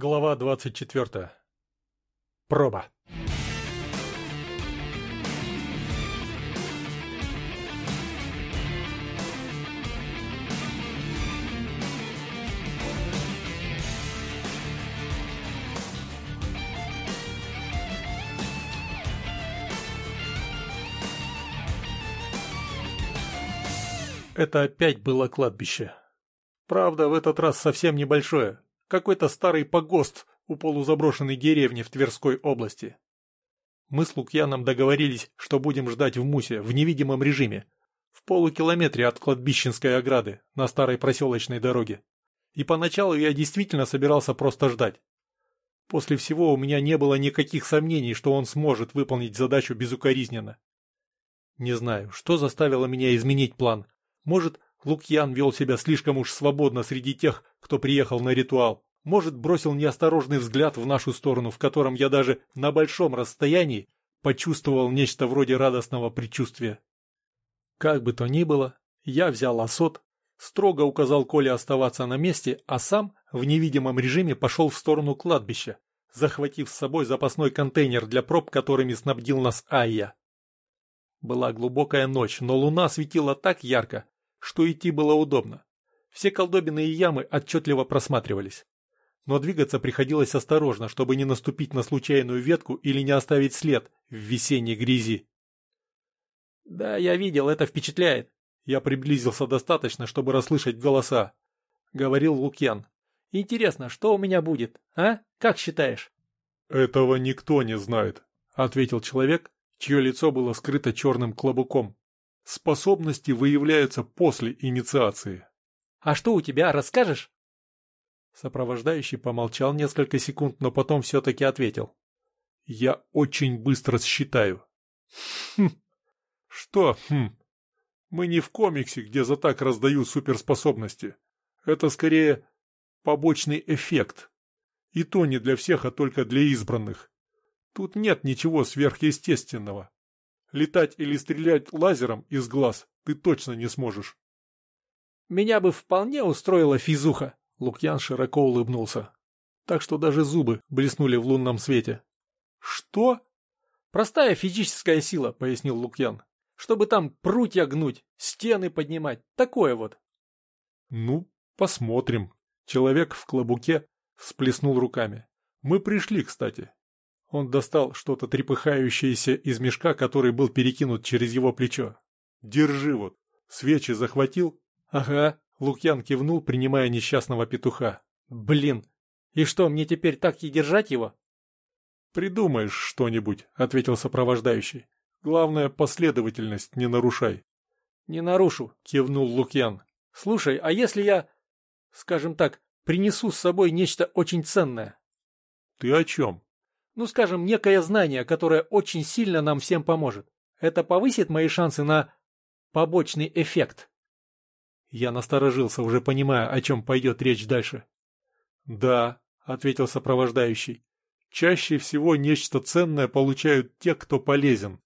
Глава 24. Проба. Это опять было кладбище. Правда, в этот раз совсем небольшое. Какой-то старый погост у полузаброшенной деревни в Тверской области. Мы с Лукьяном договорились, что будем ждать в Мусе в невидимом режиме, в полукилометре от кладбищенской ограды на старой проселочной дороге. И поначалу я действительно собирался просто ждать. После всего у меня не было никаких сомнений, что он сможет выполнить задачу безукоризненно. Не знаю, что заставило меня изменить план, может, Лукьян вел себя слишком уж свободно среди тех, кто приехал на ритуал. Может, бросил неосторожный взгляд в нашу сторону, в котором я даже на большом расстоянии почувствовал нечто вроде радостного предчувствия. Как бы то ни было, я взял осот, строго указал Коле оставаться на месте, а сам в невидимом режиме пошел в сторону кладбища, захватив с собой запасной контейнер для проб, которыми снабдил нас Айя. Была глубокая ночь, но луна светила так ярко, что идти было удобно. Все колдобины и ямы отчетливо просматривались. Но двигаться приходилось осторожно, чтобы не наступить на случайную ветку или не оставить след в весенней грязи. «Да, я видел, это впечатляет». Я приблизился достаточно, чтобы расслышать голоса. Говорил Лукьян. «Интересно, что у меня будет, а? Как считаешь?» «Этого никто не знает», — ответил человек, чье лицо было скрыто черным клобуком. Способности выявляются после инициации. «А что у тебя, расскажешь?» Сопровождающий помолчал несколько секунд, но потом все-таки ответил. «Я очень быстро считаю». «Хм. Что «хм»? Мы не в комиксе, где за так раздают суперспособности. Это скорее побочный эффект. И то не для всех, а только для избранных. Тут нет ничего сверхъестественного. Летать или стрелять лазером из глаз ты точно не сможешь. Меня бы вполне устроила физуха. Лукьян широко улыбнулся. Так что даже зубы блеснули в лунном свете. Что? Простая физическая сила, пояснил Лукьян. Чтобы там прутья гнуть, стены поднимать, такое вот. Ну, посмотрим. Человек в клобуке всплеснул руками. Мы пришли, кстати. Он достал что-то трепыхающееся из мешка, который был перекинут через его плечо. «Держи вот. Свечи захватил?» «Ага», — Лукьян кивнул, принимая несчастного петуха. «Блин, и что, мне теперь так и держать его?» «Придумаешь что-нибудь», — ответил сопровождающий. «Главное, последовательность не нарушай». «Не нарушу», — кивнул Лукьян. «Слушай, а если я, скажем так, принесу с собой нечто очень ценное?» «Ты о чем?» Ну, скажем, некое знание, которое очень сильно нам всем поможет. Это повысит мои шансы на побочный эффект. Я насторожился, уже понимая, о чем пойдет речь дальше. «Да», — ответил сопровождающий, — «чаще всего нечто ценное получают те, кто полезен.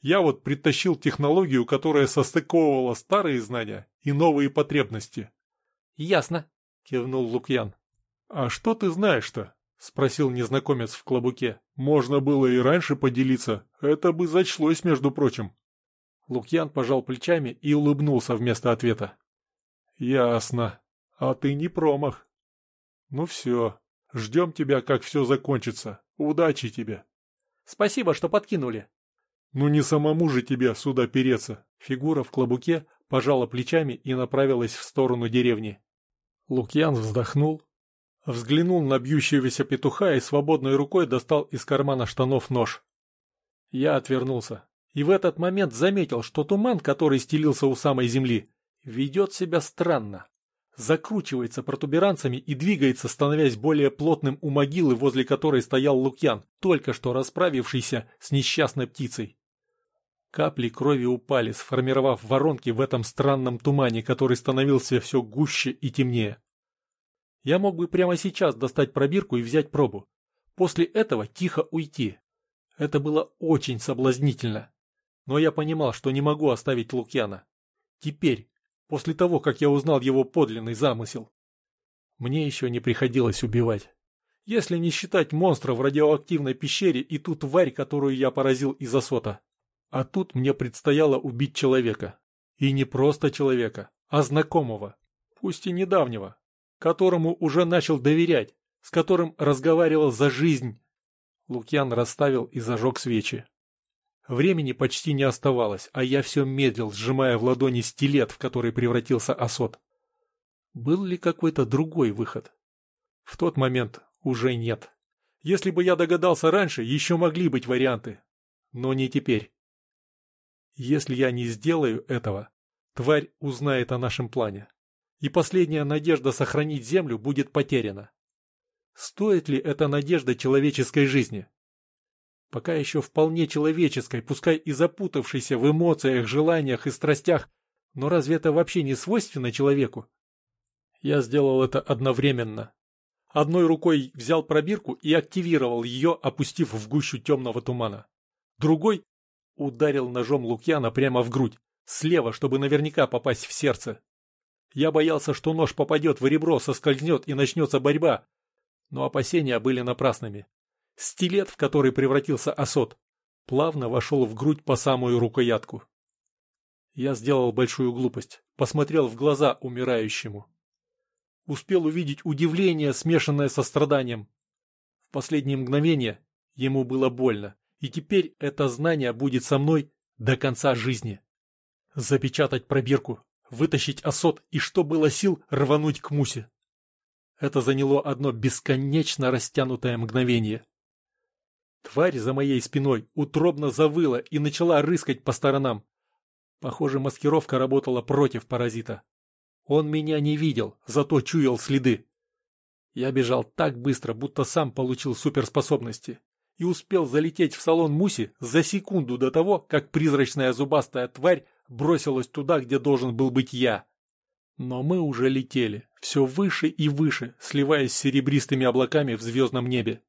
Я вот притащил технологию, которая состыковывала старые знания и новые потребности». «Ясно», — кивнул Лукьян. «А что ты знаешь-то?» — спросил незнакомец в клобуке. «Можно было и раньше поделиться. Это бы зачлось, между прочим». Лукьян пожал плечами и улыбнулся вместо ответа. «Ясно. А ты не промах. Ну все. Ждем тебя, как все закончится. Удачи тебе». «Спасибо, что подкинули». «Ну не самому же тебе сюда переться». Фигура в клобуке пожала плечами и направилась в сторону деревни. Лукьян вздохнул, Взглянул на бьющегося петуха и свободной рукой достал из кармана штанов нож. Я отвернулся. И в этот момент заметил, что туман, который стелился у самой земли, ведет себя странно. Закручивается протуберанцами и двигается, становясь более плотным у могилы, возле которой стоял Лукьян, только что расправившийся с несчастной птицей. Капли крови упали, сформировав воронки в этом странном тумане, который становился все гуще и темнее. Я мог бы прямо сейчас достать пробирку и взять пробу. После этого тихо уйти. Это было очень соблазнительно. Но я понимал, что не могу оставить Лукьяна. Теперь, после того, как я узнал его подлинный замысел. Мне еще не приходилось убивать. Если не считать монстра в радиоактивной пещере и ту тварь, которую я поразил из Асота. А тут мне предстояло убить человека. И не просто человека, а знакомого, пусть и недавнего, которому уже начал доверять, с которым разговаривал за жизнь. Лукьян расставил и зажег свечи. Времени почти не оставалось, а я все медлил, сжимая в ладони стилет, в который превратился Асот. Был ли какой-то другой выход? В тот момент уже нет. Если бы я догадался раньше, еще могли быть варианты. Но не теперь. Если я не сделаю этого, тварь узнает о нашем плане. И последняя надежда сохранить Землю будет потеряна. Стоит ли эта надежда человеческой жизни? Пока еще вполне человеческой, пускай и запутавшейся в эмоциях, желаниях и страстях, но разве это вообще не свойственно человеку? Я сделал это одновременно. Одной рукой взял пробирку и активировал ее, опустив в гущу темного тумана. Другой ударил ножом Лукьяна прямо в грудь, слева, чтобы наверняка попасть в сердце. Я боялся, что нож попадет в ребро, соскользнет и начнется борьба, но опасения были напрасными. Стилет, в который превратился осот, плавно вошел в грудь по самую рукоятку. Я сделал большую глупость, посмотрел в глаза умирающему. Успел увидеть удивление, смешанное со страданием. В последние мгновения ему было больно, и теперь это знание будет со мной до конца жизни. Запечатать пробирку, вытащить осот и, что было сил, рвануть к Мусе. Это заняло одно бесконечно растянутое мгновение. Тварь за моей спиной утробно завыла и начала рыскать по сторонам. Похоже, маскировка работала против паразита. Он меня не видел, зато чуял следы. Я бежал так быстро, будто сам получил суперспособности, и успел залететь в салон Муси за секунду до того, как призрачная зубастая тварь бросилась туда, где должен был быть я. Но мы уже летели, все выше и выше, сливаясь с серебристыми облаками в звездном небе.